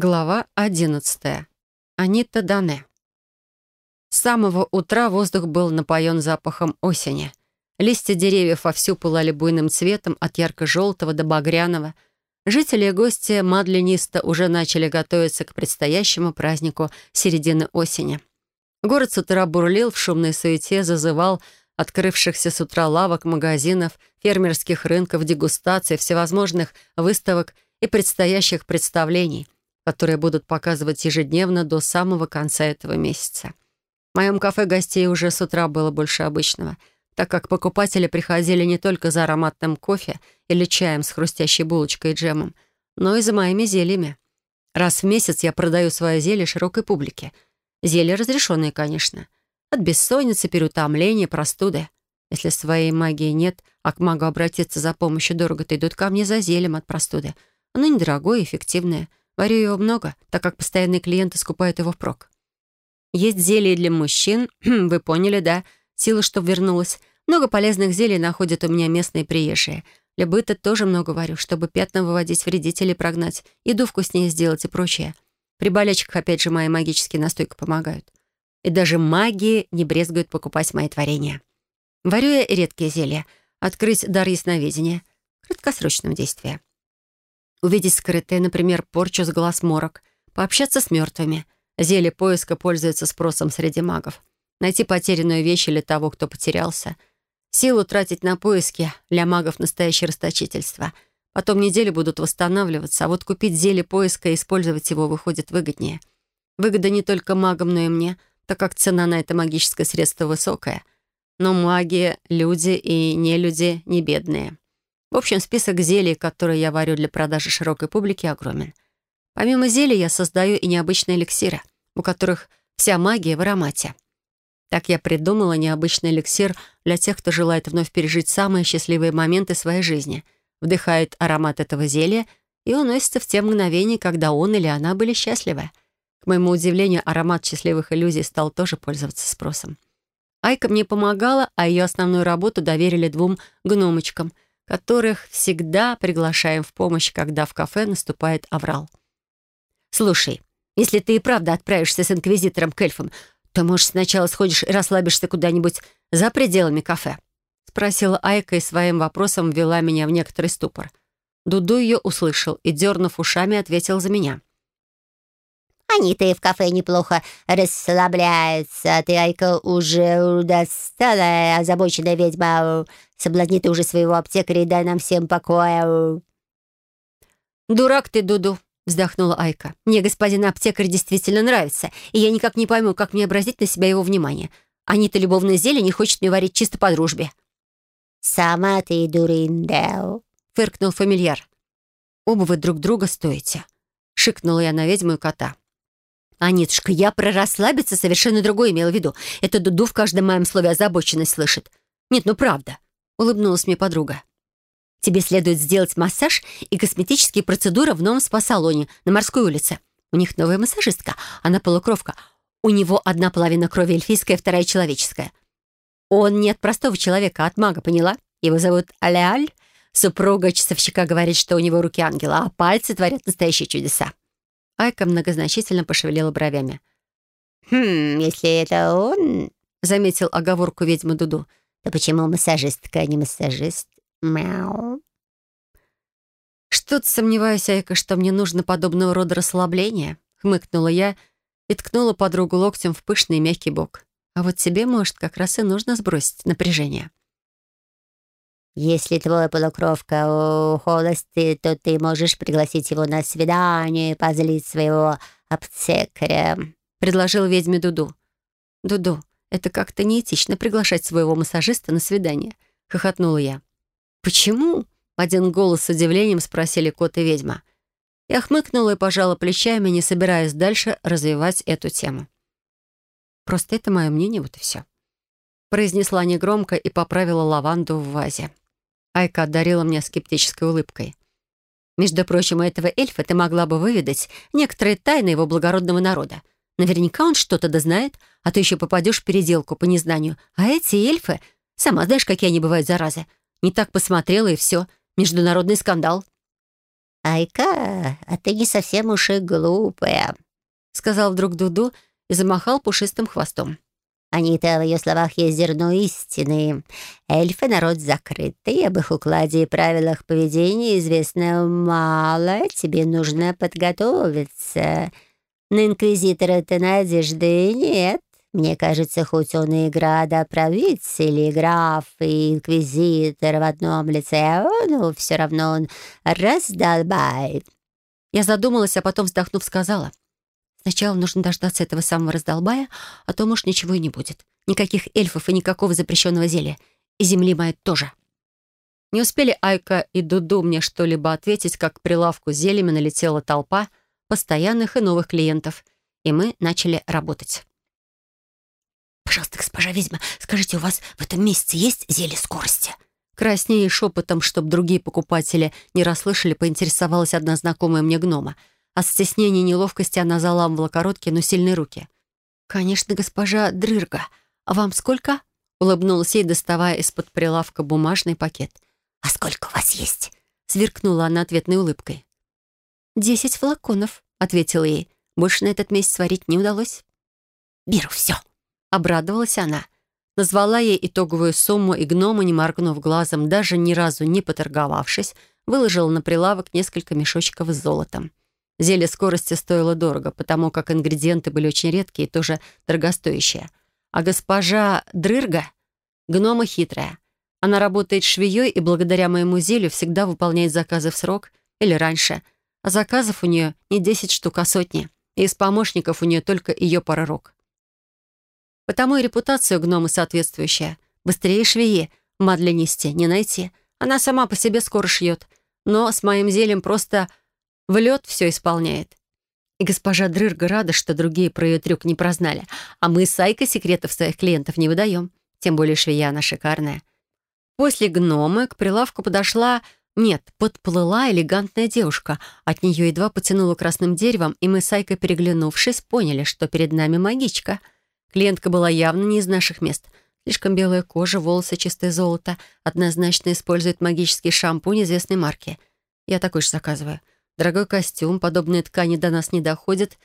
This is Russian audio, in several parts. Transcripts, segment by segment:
Глава одиннадцатая. Анита Дане. С самого утра воздух был напоен запахом осени. Листья деревьев вовсю пылали буйным цветом от ярко-желтого до багряного. Жители и гости Мадлениста уже начали готовиться к предстоящему празднику середины осени. Город с утра бурлил в шумной суете, зазывал открывшихся с утра лавок, магазинов, фермерских рынков, дегустаций, всевозможных выставок и предстоящих представлений, которые будут показывать ежедневно до самого конца этого месяца. В моем кафе гостей уже с утра было больше обычного, так как покупатели приходили не только за ароматным кофе или чаем с хрустящей булочкой и джемом, но и за моими зельями. Раз в месяц я продаю свое зелье широкой публике. Зелья разрешенные, конечно — от бессонницы, переутомления, простуды. Если своей магии нет, а к магу обратиться за помощью дорого-то идут ко мне за зельем от простуды. Оно недорогое и эффективное. Варю его много, так как постоянные клиенты скупают его впрок. Есть зелье для мужчин, вы поняли, да? Сила, чтоб вернулась. Много полезных зелий находят у меня местные приезжие. Для быта тоже много варю, чтобы пятна выводить, вредителей прогнать, еду вкуснее сделать и прочее. При болячках, опять же, мои магические настойки помогают. И даже магии не брезгуют покупать мои творения. Варю я редкие зелья. Открыть дар ясновидения. Краткосрочном действии. Увидеть скрытые, например, порчу с глаз морок. Пообщаться с мертвыми. Зелье поиска пользуется спросом среди магов. Найти потерянную вещь или того, кто потерялся. Силу тратить на поиски для магов настоящее расточительство. Потом недели будут восстанавливаться, а вот купить зелье поиска и использовать его выходит выгоднее. Выгода не только магам, но и мне — так как цена на это магическое средство высокая. Но маги, люди и нелюди не бедные. В общем, список зелий, которые я варю для продажи широкой публике, огромен. Помимо зелий я создаю и необычные эликсиры, у которых вся магия в аромате. Так я придумала необычный эликсир для тех, кто желает вновь пережить самые счастливые моменты своей жизни. Вдыхает аромат этого зелья и уносится в те мгновения, когда он или она были счастливы. К моему удивлению, аромат счастливых иллюзий стал тоже пользоваться спросом. Айка мне помогала, а ее основную работу доверили двум гномочкам, которых всегда приглашаем в помощь, когда в кафе наступает аврал. «Слушай, если ты и правда отправишься с инквизитором к эльфам, то, может, сначала сходишь и расслабишься куда-нибудь за пределами кафе?» — спросила Айка и своим вопросом ввела меня в некоторый ступор. Дуду ее услышал и, дернув ушами, ответил за меня. Они-то и в кафе неплохо расслабляются. Ты, Айка, уже достала, озабоченная ведьма. Соблазни ты уже своего аптекаря и дай нам всем покоя. «Дурак ты, Дуду!» — вздохнула Айка. «Мне господин аптекарь действительно нравится, и я никак не пойму, как мне обратить на себя его внимание. Они-то любовное зелье не хочет мне варить чисто по дружбе». «Сама ты дуринда!» — фыркнул фамильяр. «Оба вы друг друга стоите», — шикнула я на ведьму и кота. «Анитушка, я про расслабиться совершенно другое имела в виду. Это Дуду в каждом моем слове озабоченность слышит. Нет, ну правда», — улыбнулась мне подруга. «Тебе следует сделать массаж и косметические процедуры в новом спа-салоне на Морской улице. У них новая массажистка, она полукровка. У него одна половина крови эльфийская, вторая человеческая. Он не от простого человека, а от мага, поняла? Его зовут Алеаль. Супруга часовщика говорит, что у него руки ангела, а пальцы творят настоящие чудеса. Айка многозначительно пошевелила бровями. «Хм, если это он...» — заметил оговорку ведьмы Дуду. «То почему массажистка, а не массажист? Мяу». «Что-то сомневаюсь, Айка, что мне нужно подобного рода расслабление», — хмыкнула я и ткнула подругу локтем в пышный мягкий бок. «А вот тебе, может, как раз и нужно сбросить напряжение». Если твой полукровка у холосты, то ты можешь пригласить его на свидание и позлить своего аптекаря», — предложил ведьме Дуду. «Дуду, это как-то неэтично приглашать своего массажиста на свидание», — хохотнула я. «Почему?» — один голос с удивлением спросили кот и ведьма. Я хмыкнула и пожала плечами, не собираясь дальше развивать эту тему. «Просто это мое мнение, вот и все», — произнесла негромко и поправила лаванду в вазе. Айка одарила меня скептической улыбкой. «Между прочим, у этого эльфа ты могла бы выведать некоторые тайны его благородного народа. Наверняка он что-то дознает, а ты еще попадешь в переделку по незнанию. А эти эльфы, сама знаешь, какие они бывают, заразы. Не так посмотрела, и все. Международный скандал». «Айка, а ты не совсем уж и глупая», — сказал вдруг Дуду и замахал пушистым хвостом. Анита, в ее словах есть зерно истины. Эльфы — народ закрытый, об их укладе и правилах поведения известно мало, тебе нужно подготовиться. На инквизитора ты надежды нет. Мне кажется, хоть он и градоправитель, и граф, и инквизитор в одном лице, но все равно он раздолбает. Я задумалась, а потом, вздохнув, сказала. Сначала нужно дождаться этого самого раздолбая, а то, может, ничего и не будет. Никаких эльфов и никакого запрещенного зелья. И земли моей тоже. Не успели Айка и Дуду мне что-либо ответить, как к прилавку с зельями налетела толпа постоянных и новых клиентов, и мы начали работать. «Пожалуйста, госпожа ведьма, скажите, у вас в этом месяце есть зелье скорости?» Краснее шепотом, чтобы другие покупатели не расслышали, поинтересовалась одна знакомая мне гнома — от стеснения и неловкости она заламывала короткие, но сильные руки. «Конечно, госпожа Дрырга. А вам сколько?» Улыбнулась ей, доставая из-под прилавка бумажный пакет. «А сколько у вас есть?» Сверкнула она ответной улыбкой. «Десять флаконов», — ответила ей. «Больше на этот месяц сварить не удалось». «Беру все», — обрадовалась она. Назвала ей итоговую сумму, и гнома, не моргнув глазом, даже ни разу не поторговавшись, выложила на прилавок несколько мешочков с золотом. Зелье скорости стоило дорого, потому как ингредиенты были очень редкие и тоже дорогостоящие. А госпожа Дрырга — гнома хитрая. Она работает швеей и благодаря моему зелью всегда выполняет заказы в срок или раньше. А заказов у нее не 10 штук, а сотни. И из помощников у нее только ее пара рук. Потому и репутация у гномы соответствующая. Быстрее швеи в мадлянисте не найти. Она сама по себе скоро шьет. Но с моим зельем просто в лед все исполняет. И госпожа Дрырга рада, что другие про ее трюк не прознали. А мы с Айкой секретов своих клиентов не выдаем. Тем более швея она шикарная. После гномы к прилавку подошла... Нет, подплыла элегантная девушка. От нее едва потянуло красным деревом, и мы с Айкой, переглянувшись, поняли, что перед нами магичка. Клиентка была явно не из наших мест. Слишком белая кожа, волосы чистое золото. Однозначно использует магический шампунь известной марки. Я такой же заказываю. Дорогой костюм, подобные ткани до нас не доходят,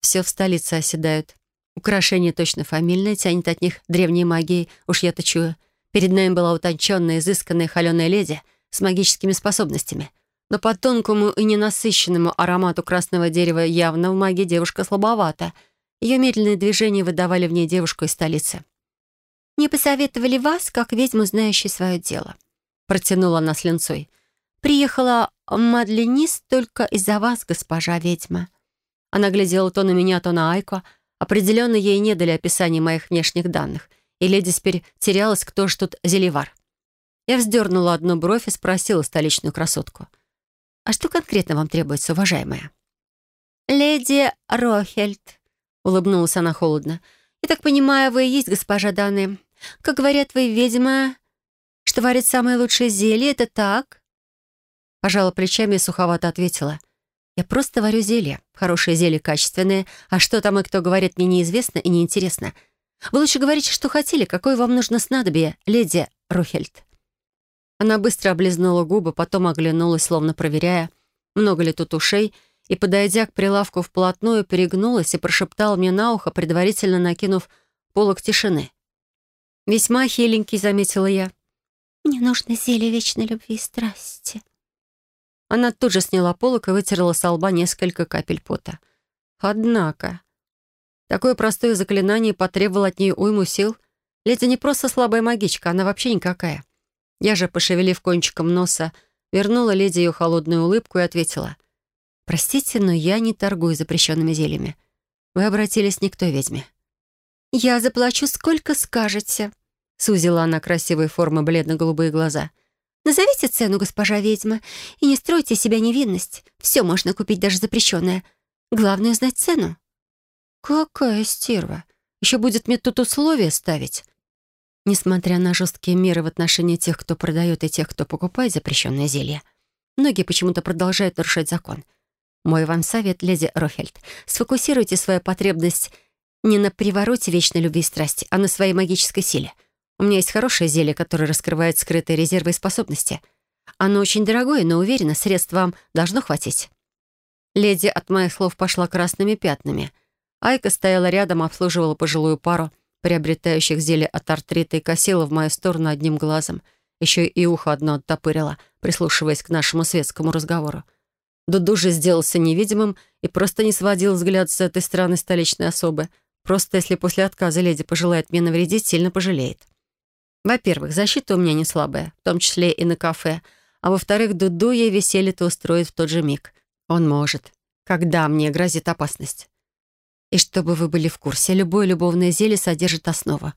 все в столице оседают. Украшения точно фамильные, тянет от них древней магией, уж я-то чую. Перед нами была утонченная, изысканная холеная леди с магическими способностями. Но по тонкому и ненасыщенному аромату красного дерева явно в магии девушка слабовата. Ее медленные движения выдавали в ней девушку из столицы. «Не посоветовали вас, как ведьму, знающей свое дело», протянула она с линцой. «Приехала Мадленист только из-за вас, госпожа ведьма». Она глядела то на меня, то на Айко. Определенно ей не дали описания моих внешних данных, и леди теперь терялась, кто ж тут зеливар. Я вздернула одну бровь и спросила столичную красотку. «А что конкретно вам требуется, уважаемая?» «Леди Рохельд», — улыбнулась она холодно. «Я так понимаю, вы и есть госпожа Даны. Как говорят вы, ведьма, что варит самые лучшие зелья, это так?» Пожала плечами и суховато ответила. «Я просто варю зелья. Хорошие зелья качественные. А что там и кто говорит, мне неизвестно и неинтересно. Вы лучше говорите, что хотели. Какое вам нужно снадобье, леди Рухельд?» Она быстро облизнула губы, потом оглянулась, словно проверяя, много ли тут ушей, и, подойдя к прилавку вплотную, перегнулась и прошептала мне на ухо, предварительно накинув полок тишины. «Весьма хиленький», — заметила я. «Мне нужно зелье вечной любви и страсти», она тут же сняла полок и вытерла с лба несколько капель пота. Однако... Такое простое заклинание потребовало от нее уйму сил. Леди не просто слабая магичка, она вообще никакая. Я же, пошевелив кончиком носа, вернула леди ее холодную улыбку и ответила. «Простите, но я не торгую запрещенными зельями. Вы обратились не к той ведьме». «Я заплачу, сколько скажете», — сузила она красивые формы бледно-голубые глаза. Назовите цену, госпожа ведьма, и не стройте себя невинность. Все можно купить, даже запрещенное. Главное — знать цену». «Какая стерва! Еще будет мне тут условия ставить». Несмотря на жесткие меры в отношении тех, кто продает, и тех, кто покупает запрещенное зелье, многие почему-то продолжают нарушать закон. Мой вам совет, леди Рохельд, сфокусируйте свою потребность не на привороте вечной любви и страсти, а на своей магической силе — у меня есть хорошее зелье, которое раскрывает скрытые резервы и способности. Оно очень дорогое, но уверена, средств вам должно хватить». Леди от моих слов пошла красными пятнами. Айка стояла рядом, обслуживала пожилую пару, приобретающих зелье от артрита, и косила в мою сторону одним глазом. Еще и ухо одно оттопырила, прислушиваясь к нашему светскому разговору. Дуду же сделался невидимым и просто не сводил взгляд с этой странной столичной особы. Просто если после отказа леди пожелает мне навредить, сильно пожалеет. Во-первых, защита у меня не слабая, в том числе и на кафе. А во-вторых, Дуду ей веселье-то устроит в тот же миг. Он может. Когда мне грозит опасность. И чтобы вы были в курсе, любое любовное зелье содержит основу.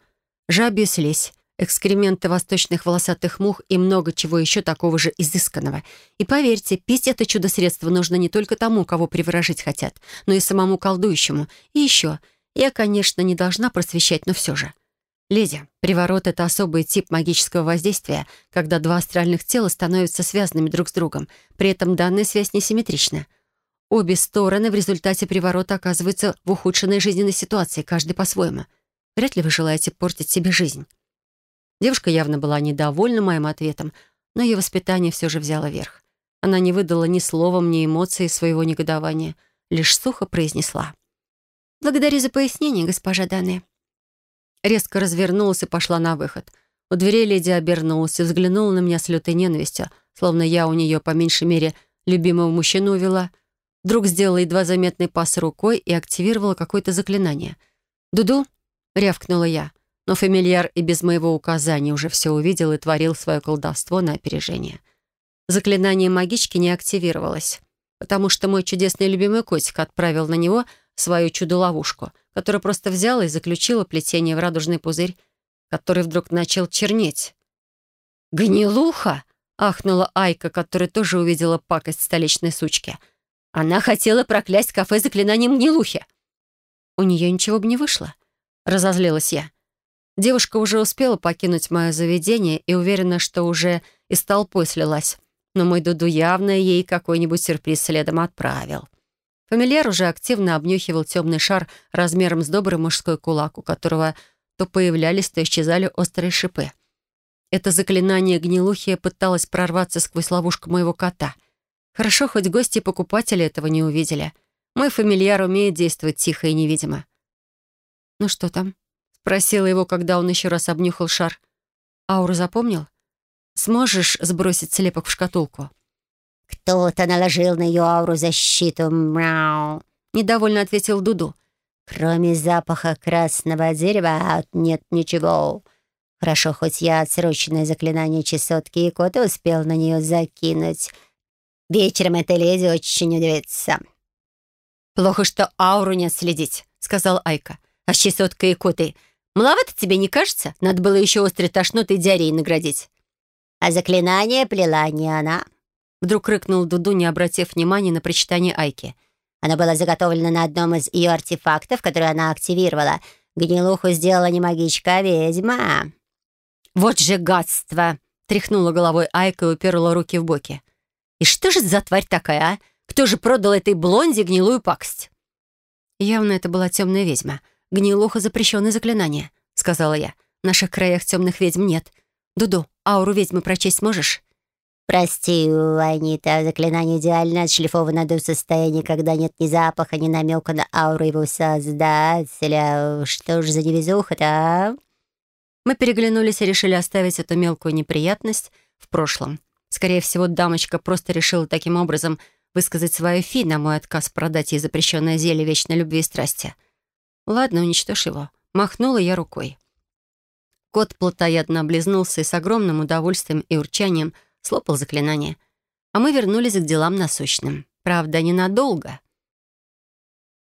Жабью слизь, экскременты восточных волосатых мух и много чего еще такого же изысканного. И поверьте, пить это чудо-средство нужно не только тому, кого приворожить хотят, но и самому колдующему. И еще, я, конечно, не должна просвещать, но все же. Леди, приворот — это особый тип магического воздействия, когда два астральных тела становятся связанными друг с другом. При этом данная связь несимметрична. Обе стороны в результате приворота оказываются в ухудшенной жизненной ситуации, каждый по-своему. Вряд ли вы желаете портить себе жизнь. Девушка явно была недовольна моим ответом, но ее воспитание все же взяло верх. Она не выдала ни словом, ни эмоций своего негодования, лишь сухо произнесла. «Благодарю за пояснение, госпожа Дане резко развернулась и пошла на выход. У дверей леди обернулась и взглянула на меня с лютой ненавистью, словно я у нее, по меньшей мере, любимого мужчину увела. Вдруг сделала едва заметный пас рукой и активировала какое-то заклинание. «Дуду?» — рявкнула я. Но фамильяр и без моего указания уже все увидел и творил свое колдовство на опережение. Заклинание магички не активировалось, потому что мой чудесный любимый котик отправил на него свою чудо-ловушку — которая просто взяла и заключила плетение в радужный пузырь, который вдруг начал чернеть. «Гнилуха!» — ахнула Айка, которая тоже увидела пакость столичной сучки. «Она хотела проклясть кафе заклинанием гнилухи!» «У нее ничего бы не вышло», — разозлилась я. Девушка уже успела покинуть мое заведение и уверена, что уже из толпой слилась. Но мой Дуду явно ей какой-нибудь сюрприз следом отправил. Фамильяр уже активно обнюхивал темный шар размером с добрый мужской кулак, у которого то появлялись, то исчезали острые шипы. Это заклинание гнилухи пыталось прорваться сквозь ловушку моего кота. Хорошо, хоть гости и покупатели этого не увидели. Мой фамильяр умеет действовать тихо и невидимо. «Ну что там?» — спросила его, когда он еще раз обнюхал шар. «Ауру запомнил? Сможешь сбросить слепок в шкатулку?» «Кто-то наложил на ее ауру защиту, мяу!» — недовольно ответил Дуду. «Кроме запаха красного дерева нет ничего. Хорошо, хоть я отсроченное заклинание чесотки и кота успел на нее закинуть. Вечером эта леди очень удивится». «Плохо, что ауру не отследить», — сказал Айка. «А с чесоткой и котой маловато тебе не кажется? Надо было еще острой тошнотой диареей наградить». «А заклинание плела не она», Вдруг рыкнул Дуду, не обратив внимания на прочитание Айки. Оно было заготовлено на одном из ее артефактов, который она активировала. Гнилуху сделала не магичка, а ведьма. «Вот же гадство!» — тряхнула головой Айка и уперла руки в боки. «И что же за тварь такая, а? Кто же продал этой блонде гнилую пакость?» «Явно это была темная ведьма. Гнилуха — запрещенное заклинание», — сказала я. «В наших краях темных ведьм нет. Дуду, ауру ведьмы прочесть можешь?» «Прости, Анита, заклинание идеально отшлифовано до состояния, когда нет ни запаха, ни намека на ауру его создателя. Что ж за невезуха-то, а?» Мы переглянулись и решили оставить эту мелкую неприятность в прошлом. Скорее всего, дамочка просто решила таким образом высказать свою фи на мой отказ продать ей запрещенное зелье вечной любви и страсти. «Ладно, уничтожь его». Махнула я рукой. Кот плотоядно облизнулся и с огромным удовольствием и урчанием слопал заклинание. А мы вернулись к делам насущным. Правда, ненадолго.